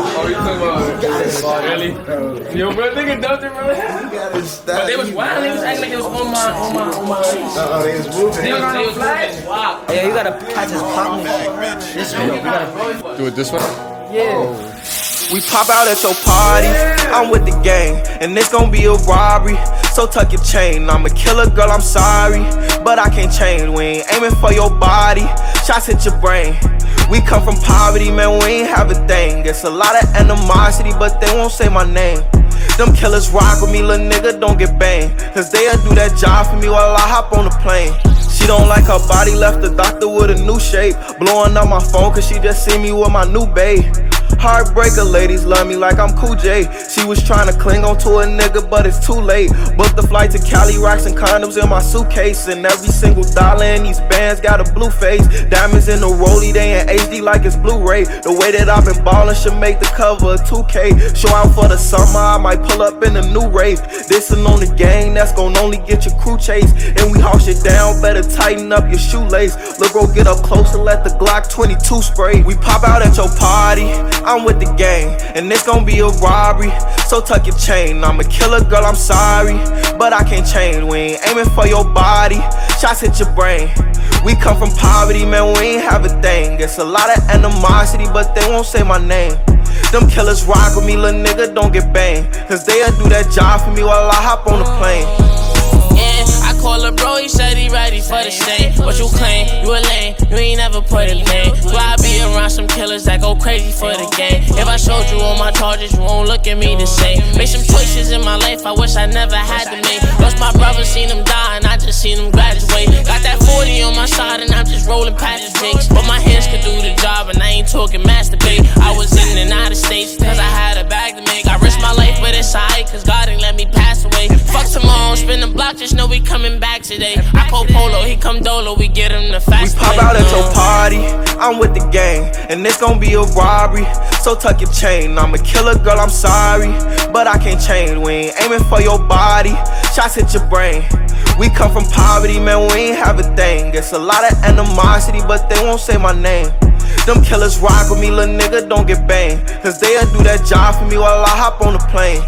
Oh, you talking about really? Yo, bro, nigga dumped it, bro. But they was wild. They was acting like it was on my, on my, on my. Uh, they was moving. They was, they was moving wild. Yeah, you gotta catch his pop. This way, you gotta. Do it this way. Yeah. We pop out at your party, I'm with the gang, and it's gonna be a robbery. So tuck your chain, I'm a killer girl, I'm sorry, but I can't change. We ain't aiming for your body, shots hit your brain. We come from poverty, man, we ain't have a thing. It's a lot of animosity, but they won't say my name. Them killers rock with me, little nigga, don't get banged. Cause they'll do that job for me while I hop on the plane. She don't like her body, left the doctor with a new shape. Blowing up my phone, cause she just see me with my new babe. Heartbreaker ladies love me like I'm Cool J. She was trying to cling on to a nigga, but it's too late. Booked the flight to Cali, rocks and condoms in my suitcase. And every single dollar in these bands got a blue face. Diamonds in the rollie, they in HD like it's Blu-ray. The way that I've been ballin' should make the cover of 2K. Show out for the summer, I might pull up in a new Wraith. Dissin' on the gang, that's gon' only get your crew chased. And we haul shit down, better tighten up your shoelace. Look, bro, get up close and let the Glock 22 spray. We pop out at your party. I'm with the gang, and it's gonna be a robbery. So tuck your chain. I'm a killer girl, I'm sorry, but I can't change. We ain't aiming for your body, shots hit your brain. We come from poverty, man, we ain't have a thing. It's a lot of animosity, but they won't say my name. Them killers rock with me, little nigga, don't get banged. Cause they'll do that job for me while I hop on the plane. A bro, he said he ready for the stain. What you claim? You a lame, you ain't never put a name. So I be around some killers that go crazy for the game. If I showed you all my charges, you won't look at me the same. Made some choices in my life I wish I never had to make. Lost my brother, seen him die, and I just seen him graduate. Got that 40 on my side, and I'm just rolling past the jakes. But my hands could do the job, and I ain't talking masturbate. I was in and out of states, cause I had a bag to make. I risked my life, but it's alright, cause God ain't let me pass away. Fuck tomorrow, spin the block, just know we coming back today. I call Polo, he come Dolo, we get him the We pop out at your uh. party, I'm with the gang, and it's gonna be a robbery. So tuck your chain. I'm a killer girl, I'm sorry, but I can't change. We ain't aiming for your body, shots hit your brain. We come from poverty, man, we ain't have a thing. It's a lot of animosity, but they won't say my name. Them killers rock with me, little nigga, don't get banged. Cause they'll do that job for me while I hop on the plane.